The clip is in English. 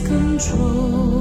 control.